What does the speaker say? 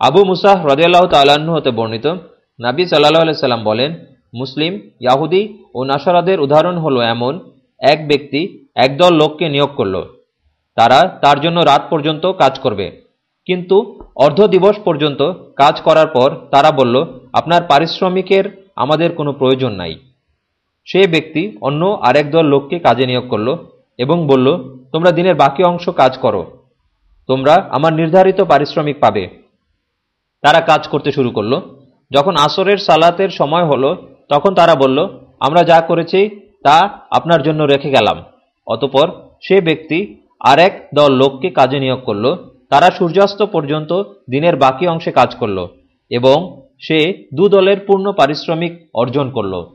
আবু মুসাহ রদিয়াল্লাহ তাল্লাহ্ন হতে বর্ণিত, নাবী সাল্লাহ সাল্লাম বলেন, মুসলিম, ইয়াহুদি ও নাসারাদের উদাহরণ হলো এমন, এক ব্যক্তি একদল লোককে নিয়োগ করল। তারা তার জন্য রাত পর্যন্ত কাজ করবে। কিন্তু অর্ধ দিবস পর্যন্ত কাজ করার পর তারা বলল, আপনার পারিশ্রমিকের আমাদের কোনো প্রয়োজন নাই। সে ব্যক্তি অন্য আরেক দল লোককে কাজে নিয়োগ করল এবং বলল, তোমরা দিনের বাকি অংশ কাজ করো। তোমরা আমার নির্ধারিত পারিশ্রমিক পাবে। তারা কাজ করতে শুরু করল। যখন আসরের সালাতের সময় হলো, তখন তারা বলল, আমরা যা করেছি, তা আপনার জন্য রেখে গেলাম। অতপর সে ব্যক্তি আরেক দল লোককে কাজে নিয়োগ করল। তারা সূর্যাস্ত পর্যন্ত দিনের বাকি অংশে কাজ করল এবং সে দু দলের পূর্ণ পারিশ্রমিক অর্জন করল।